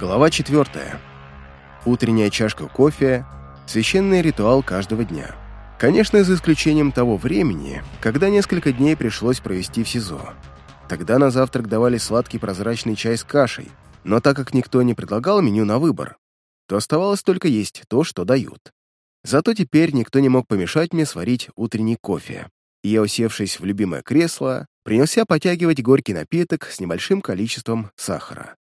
Глава 4. Утренняя чашка кофе – священный ритуал каждого дня. Конечно, за исключением того времени, когда несколько дней пришлось провести в СИЗО. Тогда на завтрак давали сладкий прозрачный чай с кашей, но так как никто не предлагал меню на выбор, то оставалось только есть то, что дают. Зато теперь никто не мог помешать мне сварить утренний кофе, и я, усевшись в любимое кресло, принялся потягивать горький напиток с небольшим количеством сахара.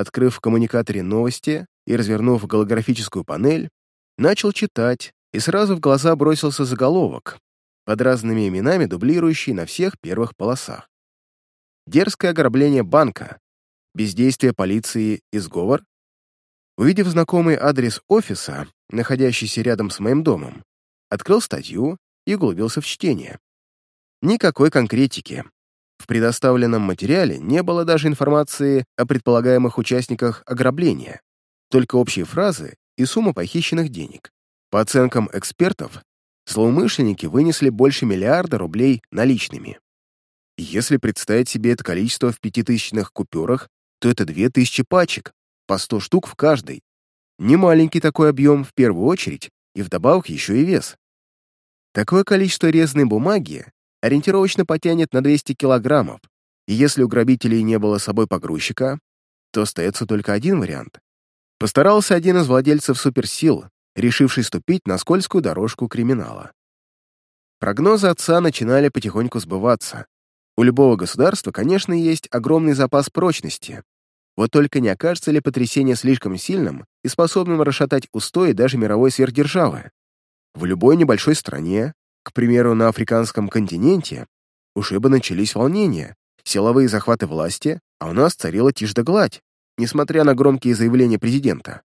Открыв в коммуникаторе новости и развернув голографическую панель, начал читать, и сразу в глаза бросился заголовок, под разными именами дублирующий на всех первых полосах. Дерзкое ограбление банка, бездействие полиции и сговор. Увидев знакомый адрес офиса, находящийся рядом с моим домом, открыл статью и углубился в чтение. Никакой конкретики, в предоставленном материале не было даже информации о предполагаемых участниках ограбления, только общие фразы и сумма похищенных денег. По оценкам экспертов, злоумышленники вынесли больше миллиарда рублей наличными. Если представить себе это количество в пятитысячных купюрах, то это две тысячи пачек, по сто штук в каждой. Немаленький такой объем в первую очередь, и вдобавок еще и вес. Такое количество резной бумаги ориентировочно потянет на 200 килограммов, и если у грабителей не было с собой погрузчика, то остается только один вариант. Постарался один из владельцев суперсил, решивший ступить на скользкую дорожку криминала. Прогнозы отца начинали потихоньку сбываться. У любого государства, конечно, есть огромный запас прочности. Вот только не окажется ли потрясение слишком сильным и способным расшатать устои даже мировой сверхдержавы? В любой небольшой стране к примеру, на африканском континенте уже бы начались волнения, силовые захваты власти, а у нас царила тишь да гладь, несмотря на громкие заявления президента.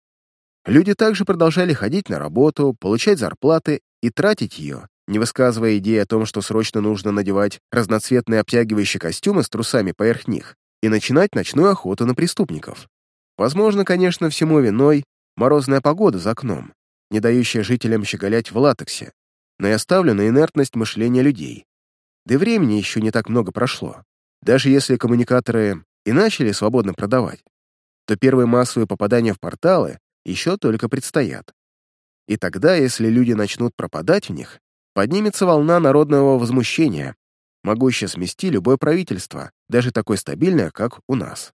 Люди также продолжали ходить на работу, получать зарплаты и тратить ее, не высказывая идеи о том, что срочно нужно надевать разноцветные обтягивающие костюмы с трусами поверх них и начинать ночную охоту на преступников. Возможно, конечно, всему виной морозная погода за окном, не дающая жителям щеголять в латексе, но я ставлю на инертность мышления людей. Да и времени еще не так много прошло. Даже если коммуникаторы и начали свободно продавать, то первые массовые попадания в порталы еще только предстоят. И тогда, если люди начнут пропадать в них, поднимется волна народного возмущения, могущая смести любое правительство, даже такое стабильное, как у нас.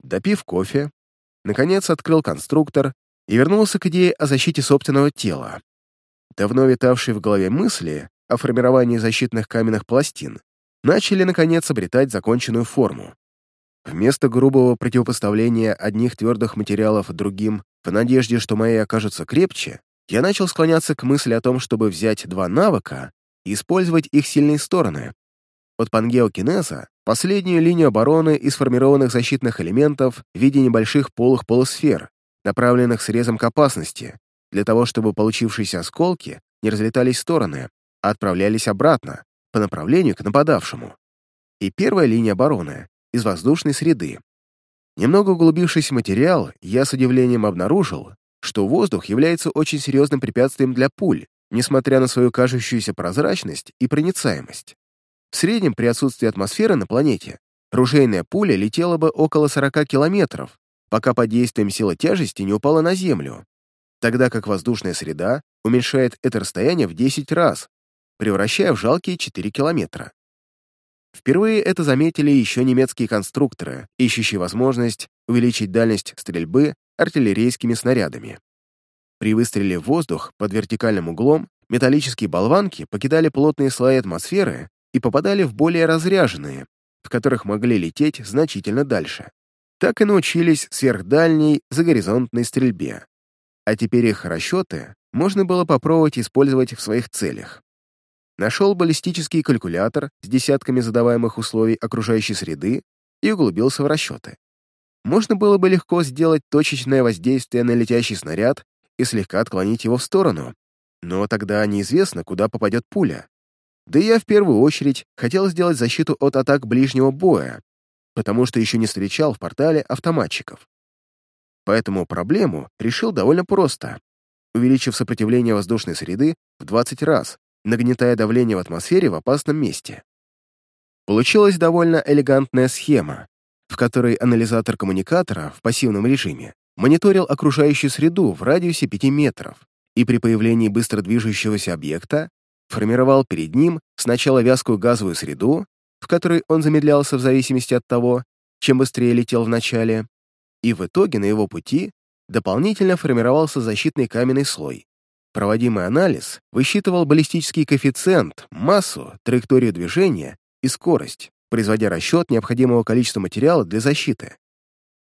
Допив кофе, наконец открыл конструктор и вернулся к идее о защите собственного тела, давно витавшие в голове мысли о формировании защитных каменных пластин начали, наконец, обретать законченную форму. Вместо грубого противопоставления одних твердых материалов другим в надежде, что мои окажутся крепче, я начал склоняться к мысли о том, чтобы взять два навыка и использовать их сильные стороны. От пангеокинеза — последнюю линию обороны из сформированных защитных элементов в виде небольших полых полусфер, направленных срезом к опасности, для того, чтобы получившиеся осколки не разлетались в стороны, а отправлялись обратно, по направлению к нападавшему. И первая линия обороны — из воздушной среды. Немного углубившись в материал, я с удивлением обнаружил, что воздух является очень серьезным препятствием для пуль, несмотря на свою кажущуюся прозрачность и проницаемость. В среднем при отсутствии атмосферы на планете ружейная пуля летела бы около 40 километров, пока под действием силы тяжести не упала на Землю, тогда как воздушная среда уменьшает это расстояние в 10 раз, превращая в жалкие 4 километра. Впервые это заметили еще немецкие конструкторы, ищущие возможность увеличить дальность стрельбы артиллерийскими снарядами. При выстреле в воздух под вертикальным углом металлические болванки покидали плотные слои атмосферы и попадали в более разряженные, в которых могли лететь значительно дальше. Так и научились сверхдальней загоризонтной стрельбе а теперь их расчеты можно было попробовать использовать в своих целях. Нашел баллистический калькулятор с десятками задаваемых условий окружающей среды и углубился в расчеты. Можно было бы легко сделать точечное воздействие на летящий снаряд и слегка отклонить его в сторону, но тогда неизвестно, куда попадет пуля. Да и я в первую очередь хотел сделать защиту от атак ближнего боя, потому что еще не встречал в портале автоматчиков. Поэтому проблему решил довольно просто, увеличив сопротивление воздушной среды в 20 раз, нагнетая давление в атмосфере в опасном месте. Получилась довольно элегантная схема, в которой анализатор коммуникатора в пассивном режиме мониторил окружающую среду в радиусе 5 метров и при появлении быстро движущегося объекта формировал перед ним сначала вязкую газовую среду, в которой он замедлялся в зависимости от того, чем быстрее летел в начале, и в итоге на его пути дополнительно формировался защитный каменный слой. Проводимый анализ высчитывал баллистический коэффициент, массу, траекторию движения и скорость, производя расчет необходимого количества материала для защиты.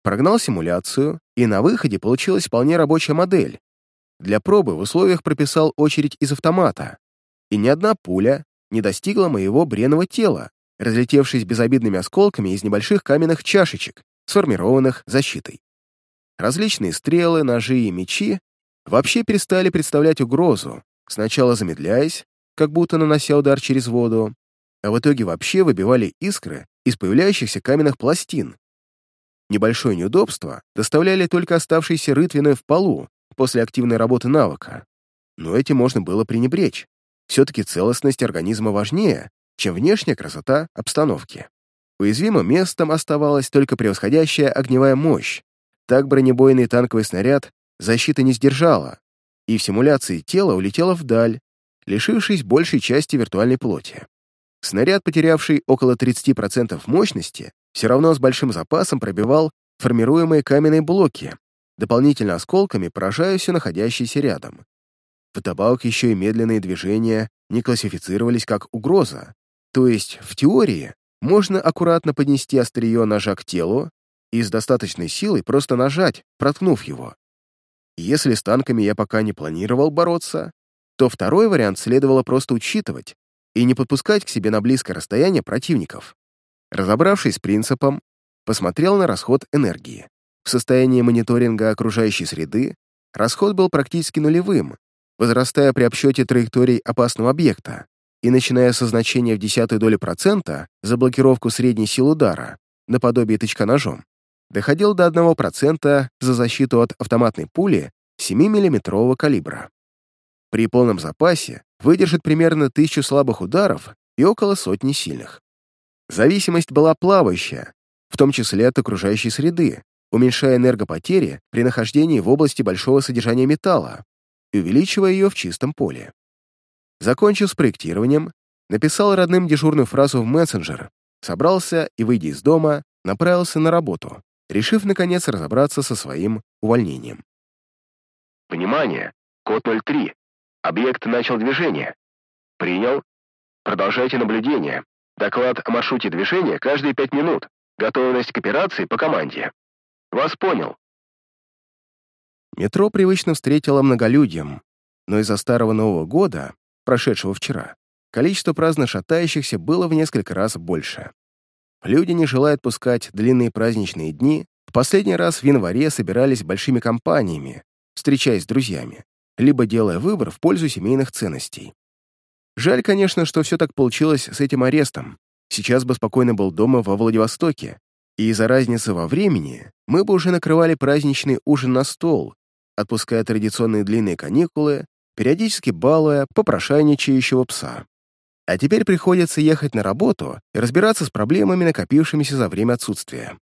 Прогнал симуляцию, и на выходе получилась вполне рабочая модель. Для пробы в условиях прописал очередь из автомата, и ни одна пуля не достигла моего бренного тела, разлетевшись безобидными осколками из небольших каменных чашечек, сформированных защитой. Различные стрелы, ножи и мечи вообще перестали представлять угрозу, сначала замедляясь, как будто нанося удар через воду, а в итоге вообще выбивали искры из появляющихся каменных пластин. Небольшое неудобство доставляли только оставшиеся рытвины в полу после активной работы навыка, но этим можно было пренебречь. Все-таки целостность организма важнее, чем внешняя красота обстановки. Уязвимым местом оставалась только превосходящая огневая мощь. Так бронебойный танковый снаряд защиты не сдержала, и в симуляции тело улетело вдаль, лишившись большей части виртуальной плоти. Снаряд, потерявший около 30% мощности, все равно с большим запасом пробивал формируемые каменные блоки, дополнительно осколками поражая все находящиеся рядом. Вдобавок еще и медленные движения не классифицировались как угроза, то есть в теории можно аккуратно поднести острие ножа к телу и с достаточной силой просто нажать, проткнув его. Если с танками я пока не планировал бороться, то второй вариант следовало просто учитывать и не подпускать к себе на близкое расстояние противников. Разобравшись с принципом, посмотрел на расход энергии. В состоянии мониторинга окружающей среды расход был практически нулевым, возрастая при обсчете траекторий опасного объекта и начиная со значения в десятую долю процента за блокировку средней силы удара, наподобие тычка ножом, доходил до 1% за защиту от автоматной пули 7-миллиметрового калибра. При полном запасе выдержит примерно тысячу слабых ударов и около сотни сильных. Зависимость была плавающая, в том числе от окружающей среды, уменьшая энергопотери при нахождении в области большого содержания металла, и увеличивая ее в чистом поле. Закончив с проектированием, написал родным дежурную фразу в мессенджер, собрался и, выйдя из дома, направился на работу, решив, наконец, разобраться со своим увольнением. «Внимание! Код 03. Объект начал движение. Принял. Продолжайте наблюдение. Доклад о маршруте движения каждые пять минут. Готовность к операции по команде. Вас понял. Метро привычно встретило многолюдьем, но из-за Старого Нового года, прошедшего вчера, количество праздно шатающихся было в несколько раз больше. Люди не желают пускать длинные праздничные дни, в последний раз в январе собирались большими компаниями, встречаясь с друзьями, либо делая выбор в пользу семейных ценностей. Жаль, конечно, что все так получилось с этим арестом. Сейчас бы спокойно был дома во Владивостоке, и из-за разницы во времени мы бы уже накрывали праздничный ужин на стол, отпуская традиционные длинные каникулы, периодически балуя попрошайничающего пса. А теперь приходится ехать на работу и разбираться с проблемами, накопившимися за время отсутствия.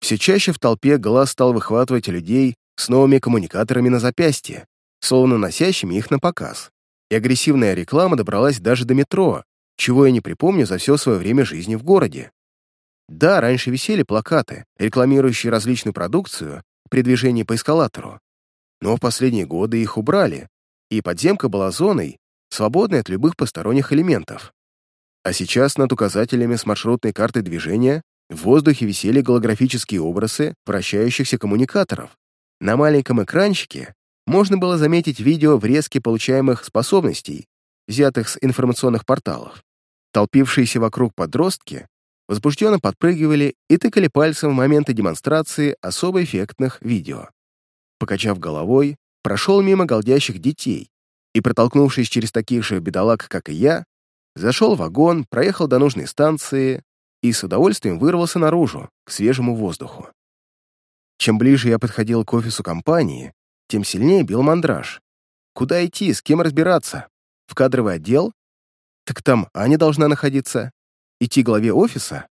Все чаще в толпе глаз стал выхватывать людей с новыми коммуникаторами на запястье, словно носящими их на показ. И агрессивная реклама добралась даже до метро, чего я не припомню за все свое время жизни в городе. Да, раньше висели плакаты, рекламирующие различную продукцию при движении по эскалатору, но в последние годы их убрали, и подземка была зоной, свободной от любых посторонних элементов. А сейчас над указателями с маршрутной картой движения в воздухе висели голографические образы вращающихся коммуникаторов. На маленьком экранчике можно было заметить видео врезки получаемых способностей, взятых с информационных порталов. Толпившиеся вокруг подростки возбужденно подпрыгивали и тыкали пальцем в моменты демонстрации особо эффектных видео покачав головой, прошел мимо голдящих детей и, протолкнувшись через таких же бедолаг, как и я, зашел в вагон, проехал до нужной станции и с удовольствием вырвался наружу, к свежему воздуху. Чем ближе я подходил к офису компании, тем сильнее бил мандраж. Куда идти, с кем разбираться? В кадровый отдел? Так там Аня должна находиться. Идти главе офиса?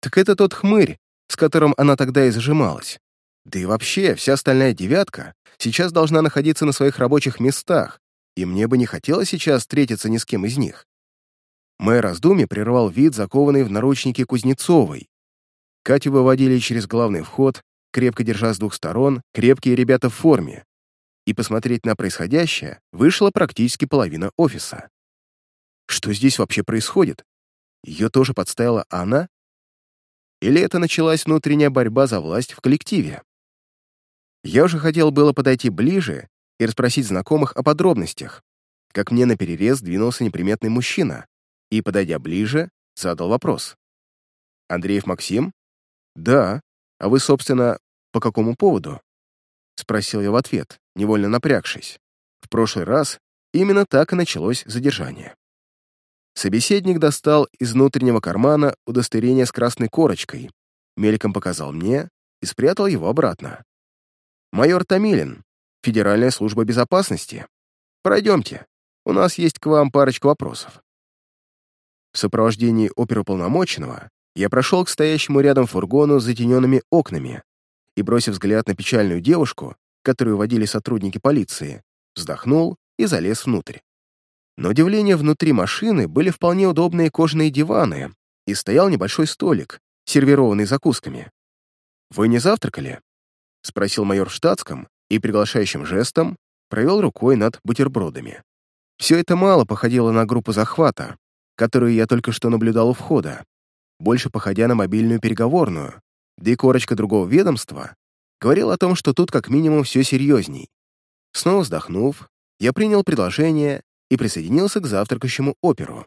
Так это тот хмырь, с которым она тогда и зажималась. Да и вообще, вся остальная девятка сейчас должна находиться на своих рабочих местах, и мне бы не хотелось сейчас встретиться ни с кем из них. Мое раздумье прервал вид, закованный в наручники Кузнецовой. Катю выводили через главный вход, крепко держа с двух сторон, крепкие ребята в форме. И посмотреть на происходящее вышла практически половина офиса. Что здесь вообще происходит? Ее тоже подставила она? Или это началась внутренняя борьба за власть в коллективе? Я уже хотел было подойти ближе и расспросить знакомых о подробностях, как мне наперерез двинулся неприметный мужчина и, подойдя ближе, задал вопрос. «Андреев Максим?» «Да. А вы, собственно, по какому поводу?» Спросил я в ответ, невольно напрягшись. В прошлый раз именно так и началось задержание. Собеседник достал из внутреннего кармана удостоверение с красной корочкой, мельком показал мне и спрятал его обратно. «Майор Томилин, Федеральная служба безопасности. Пройдемте, у нас есть к вам парочка вопросов». В сопровождении оперуполномоченного я прошел к стоящему рядом фургону с затененными окнами и, бросив взгляд на печальную девушку, которую водили сотрудники полиции, вздохнул и залез внутрь. На удивление, внутри машины были вполне удобные кожаные диваны и стоял небольшой столик, сервированный закусками. «Вы не завтракали?» — спросил майор в штатском и приглашающим жестом провел рукой над бутербродами. Все это мало походило на группу захвата, которую я только что наблюдал у входа, больше походя на мобильную переговорную, да и корочка другого ведомства говорил о том, что тут как минимум все серьезней. Снова вздохнув, я принял предложение и присоединился к завтракающему оперу.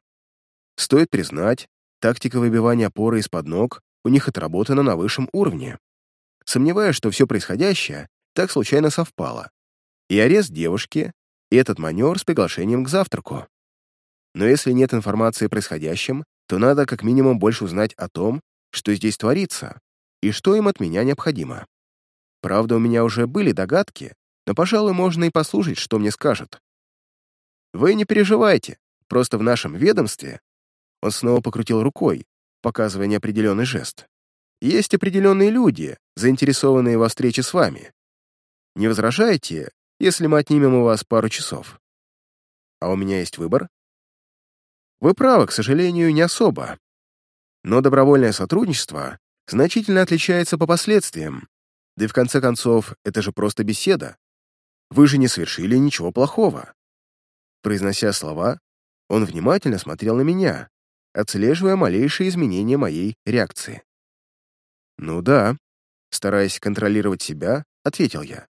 Стоит признать, тактика выбивания опоры из-под ног у них отработана на высшем уровне. Сомневаюсь, что все происходящее так случайно совпало. И арест девушки, и этот маневр с приглашением к завтраку. Но если нет информации о происходящем, то надо как минимум больше узнать о том, что здесь творится, и что им от меня необходимо. Правда, у меня уже были догадки, но, пожалуй, можно и послушать, что мне скажут. Вы не переживайте, просто в нашем ведомстве он снова покрутил рукой, показывая неопределенный жест. Есть определенные люди, заинтересованные во встрече с вами. Не возражаете, если мы отнимем у вас пару часов? А у меня есть выбор? Вы правы, к сожалению, не особо. Но добровольное сотрудничество значительно отличается по последствиям. Да и в конце концов, это же просто беседа. Вы же не совершили ничего плохого. Произнося слова, он внимательно смотрел на меня, отслеживая малейшие изменения моей реакции. «Ну да», — стараясь контролировать себя, ответил я.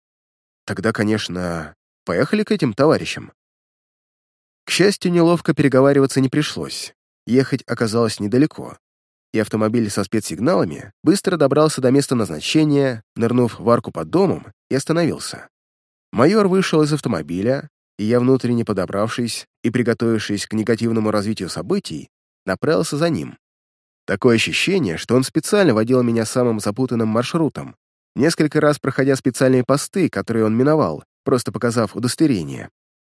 «Тогда, конечно, поехали к этим товарищам». К счастью, неловко переговариваться не пришлось. Ехать оказалось недалеко, и автомобиль со спецсигналами быстро добрался до места назначения, нырнув в арку под домом, и остановился. Майор вышел из автомобиля, и я, внутренне подобравшись и приготовившись к негативному развитию событий, направился за ним. Такое ощущение, что он специально водил меня самым запутанным маршрутом, несколько раз проходя специальные посты, которые он миновал, просто показав удостоверение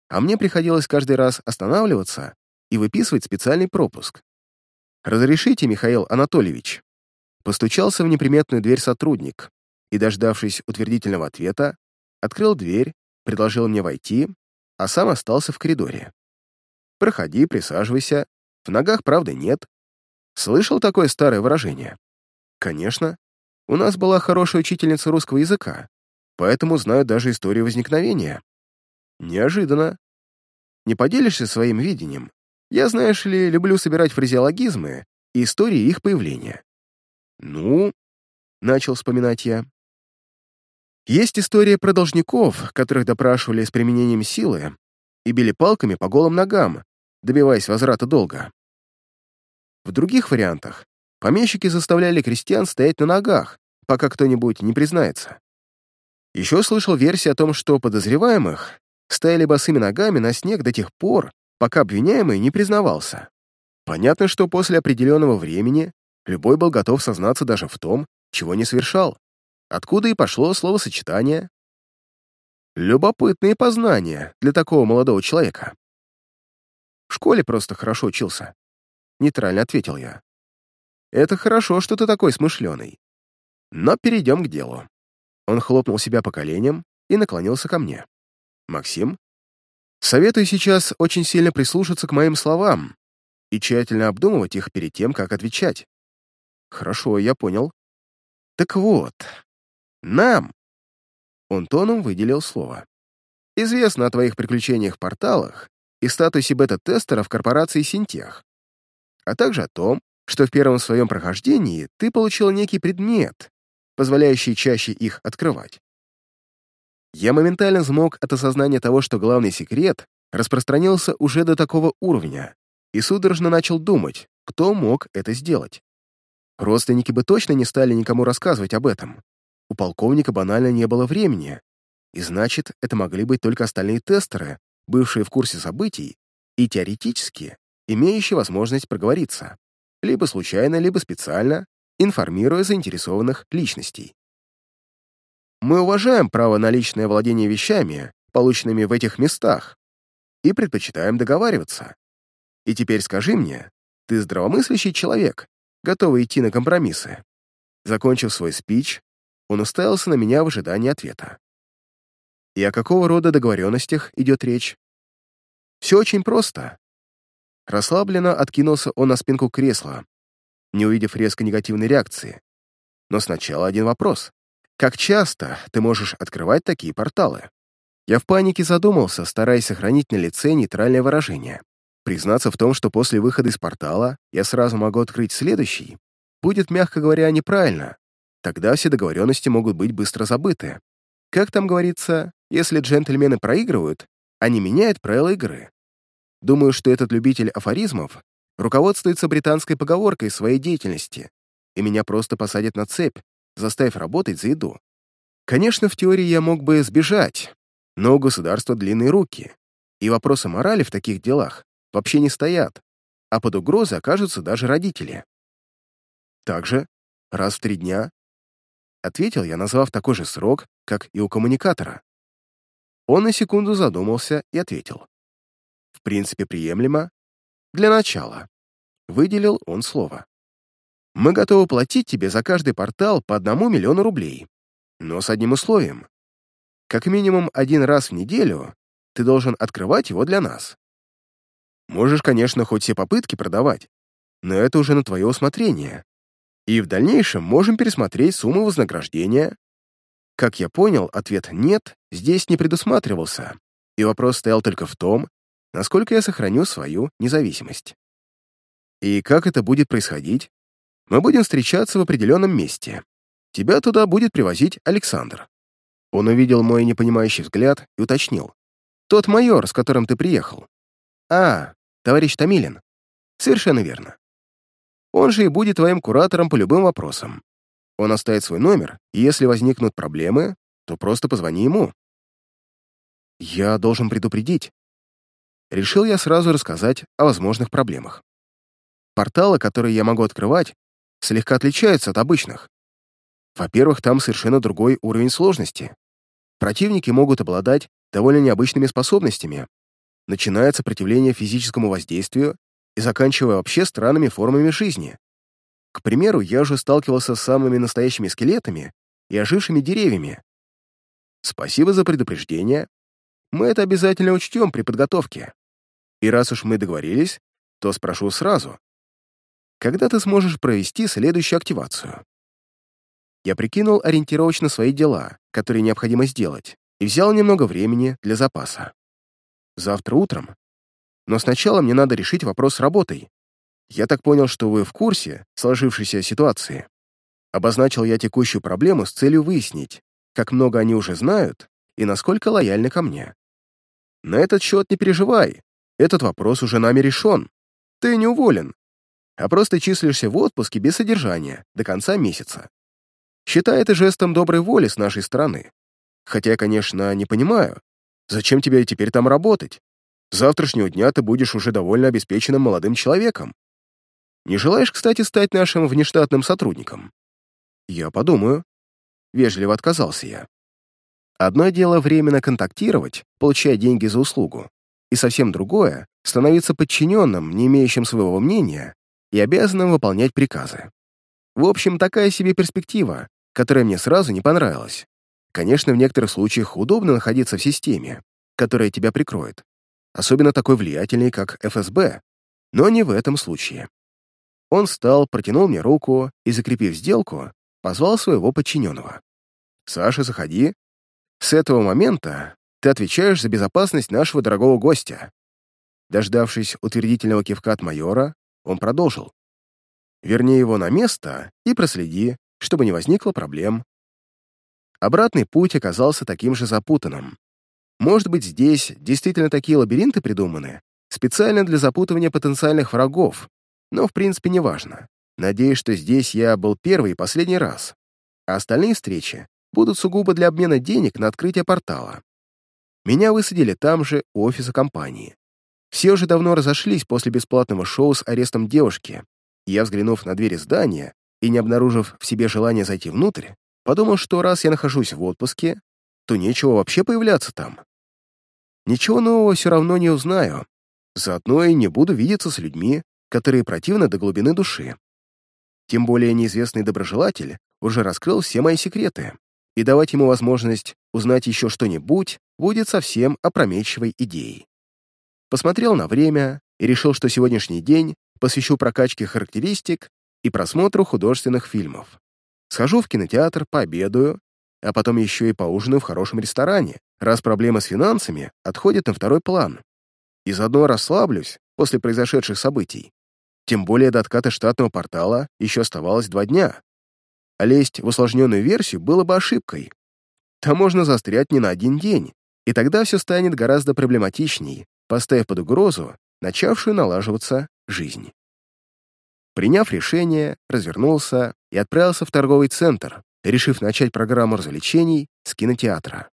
а мне приходилось каждый раз останавливаться и выписывать специальный пропуск. «Разрешите, Михаил Анатольевич?» Постучался в неприметную дверь сотрудник и, дождавшись утвердительного ответа, открыл дверь, предложил мне войти, а сам остался в коридоре. «Проходи, присаживайся. В ногах, правда, нет. Слышал такое старое выражение?» «Конечно. У нас была хорошая учительница русского языка, поэтому знаю даже историю возникновения. Неожиданно. Не поделишься своим видением? Я, знаешь ли, люблю собирать фразеологизмы и истории их появления. Ну, начал вспоминать я. Есть история про должников, которых допрашивали с применением силы и били палками по голым ногам, добиваясь возврата долга. В других вариантах помещики заставляли крестьян стоять на ногах, пока кто-нибудь не признается. Еще слышал версию о том, что подозреваемых стояли босыми ногами на снег до тех пор, пока обвиняемый не признавался. Понятно, что после определенного времени любой был готов сознаться даже в том, чего не совершал, откуда и пошло словосочетание «любопытные познания» для такого молодого человека. В школе просто хорошо учился. Нейтрально ответил я. «Это хорошо, что ты такой смышленый. Но перейдем к делу. Он хлопнул себя по коленям и наклонился ко мне. «Максим, советую сейчас очень сильно прислушаться к моим словам и тщательно обдумывать их перед тем, как отвечать». «Хорошо, я понял». «Так вот, нам...» Он тоном выделил слово. «Известно о твоих приключениях в порталах и статусе бета-тестера в корпорации Синтех, а также о том, что в первом своем прохождении ты получил некий предмет, позволяющий чаще их открывать. Я моментально смог от осознания того, что главный секрет распространился уже до такого уровня, и судорожно начал думать, кто мог это сделать. Родственники бы точно не стали никому рассказывать об этом. У полковника банально не было времени, и значит, это могли быть только остальные тестеры, бывшие в курсе событий и теоретически имеющие возможность проговориться, либо случайно, либо специально, информируя заинтересованных личностей. Мы уважаем право на личное владение вещами, полученными в этих местах, и предпочитаем договариваться. И теперь скажи мне, ты здравомыслящий человек, готовый идти на компромиссы?» Закончив свой спич, он уставился на меня в ожидании ответа. «И о какого рода договоренностях идет речь?» «Все очень просто». Расслабленно откинулся он на спинку кресла, не увидев резко негативной реакции. Но сначала один вопрос. Как часто ты можешь открывать такие порталы? Я в панике задумался, стараясь сохранить на лице нейтральное выражение. Признаться в том, что после выхода из портала я сразу могу открыть следующий, будет, мягко говоря, неправильно. Тогда все договоренности могут быть быстро забыты. Как там говорится, если джентльмены проигрывают, они меняют правила игры. Думаю, что этот любитель афоризмов руководствуется британской поговоркой своей деятельности, и меня просто посадят на цепь, заставив работать за еду. Конечно, в теории я мог бы сбежать, но у государства длинные руки, и вопросы морали в таких делах вообще не стоят, а под угрозой окажутся даже родители. Также раз в три дня ответил я, назвав такой же срок, как и у коммуникатора. Он на секунду задумался и ответил. Принципе, приемлемо. Для начала. Выделил он слово. Мы готовы платить тебе за каждый портал по одному миллиону рублей. Но с одним условием. Как минимум один раз в неделю ты должен открывать его для нас. Можешь, конечно, хоть все попытки продавать, но это уже на твое усмотрение. И в дальнейшем можем пересмотреть сумму вознаграждения. Как я понял, ответ «нет» здесь не предусматривался, и вопрос стоял только в том, насколько я сохраню свою независимость. И как это будет происходить? Мы будем встречаться в определенном месте. Тебя туда будет привозить Александр». Он увидел мой непонимающий взгляд и уточнил. «Тот майор, с которым ты приехал». «А, товарищ Томилин». «Совершенно верно. Он же и будет твоим куратором по любым вопросам. Он оставит свой номер, и если возникнут проблемы, то просто позвони ему». «Я должен предупредить». Решил я сразу рассказать о возможных проблемах. Порталы, которые я могу открывать, слегка отличаются от обычных. Во-первых, там совершенно другой уровень сложности. Противники могут обладать довольно необычными способностями, начиная от сопротивления физическому воздействию и заканчивая вообще странными формами жизни. К примеру, я уже сталкивался с самыми настоящими скелетами и ожившими деревьями. Спасибо за предупреждение. Мы это обязательно учтем при подготовке. И раз уж мы договорились, то спрошу сразу когда ты сможешь провести следующую активацию. Я прикинул ориентировочно свои дела, которые необходимо сделать, и взял немного времени для запаса. Завтра утром. Но сначала мне надо решить вопрос с работой. Я так понял, что вы в курсе сложившейся ситуации. Обозначил я текущую проблему с целью выяснить, как много они уже знают и насколько лояльны ко мне. На этот счет не переживай, этот вопрос уже нами решен. Ты не уволен, а просто числишься в отпуске без содержания до конца месяца. Считай это жестом доброй воли с нашей стороны. Хотя я, конечно, не понимаю, зачем тебе теперь там работать? С завтрашнего дня ты будешь уже довольно обеспеченным молодым человеком. Не желаешь, кстати, стать нашим внештатным сотрудником? Я подумаю. Вежливо отказался я. Одно дело временно контактировать, получая деньги за услугу, и совсем другое — становиться подчиненным, не имеющим своего мнения и обязанным выполнять приказы. В общем, такая себе перспектива, которая мне сразу не понравилась. Конечно, в некоторых случаях удобно находиться в системе, которая тебя прикроет, особенно такой влиятельный, как ФСБ, но не в этом случае. Он встал, протянул мне руку и, закрепив сделку, позвал своего подчиненного. «Саша, заходи. С этого момента ты отвечаешь за безопасность нашего дорогого гостя». Дождавшись утвердительного кивка от майора, он продолжил. «Верни его на место и проследи, чтобы не возникло проблем». Обратный путь оказался таким же запутанным. Может быть, здесь действительно такие лабиринты придуманы, специально для запутывания потенциальных врагов, но в принципе неважно. Надеюсь, что здесь я был первый и последний раз, а остальные встречи будут сугубо для обмена денег на открытие портала. Меня высадили там же, у офиса компании. Все уже давно разошлись после бесплатного шоу с арестом девушки, я, взглянув на двери здания и не обнаружив в себе желания зайти внутрь, подумал, что раз я нахожусь в отпуске, то нечего вообще появляться там. Ничего нового все равно не узнаю, заодно и не буду видеться с людьми, которые противны до глубины души. Тем более неизвестный доброжелатель уже раскрыл все мои секреты, и давать ему возможность узнать еще что-нибудь будет совсем опрометчивой идеей. Посмотрел на время и решил, что сегодняшний день посвящу прокачке характеристик и просмотру художественных фильмов. Схожу в кинотеатр, пообедаю, а потом еще и поужинаю в хорошем ресторане, раз проблемы с финансами отходят на второй план. И заодно расслаблюсь после произошедших событий. Тем более до отката штатного портала еще оставалось два дня. А лезть в усложненную версию было бы ошибкой. Там можно застрять не на один день, и тогда все станет гораздо проблематичней, поставив под угрозу начавшую налаживаться жизнь. Приняв решение, развернулся и отправился в торговый центр, решив начать программу развлечений с кинотеатра.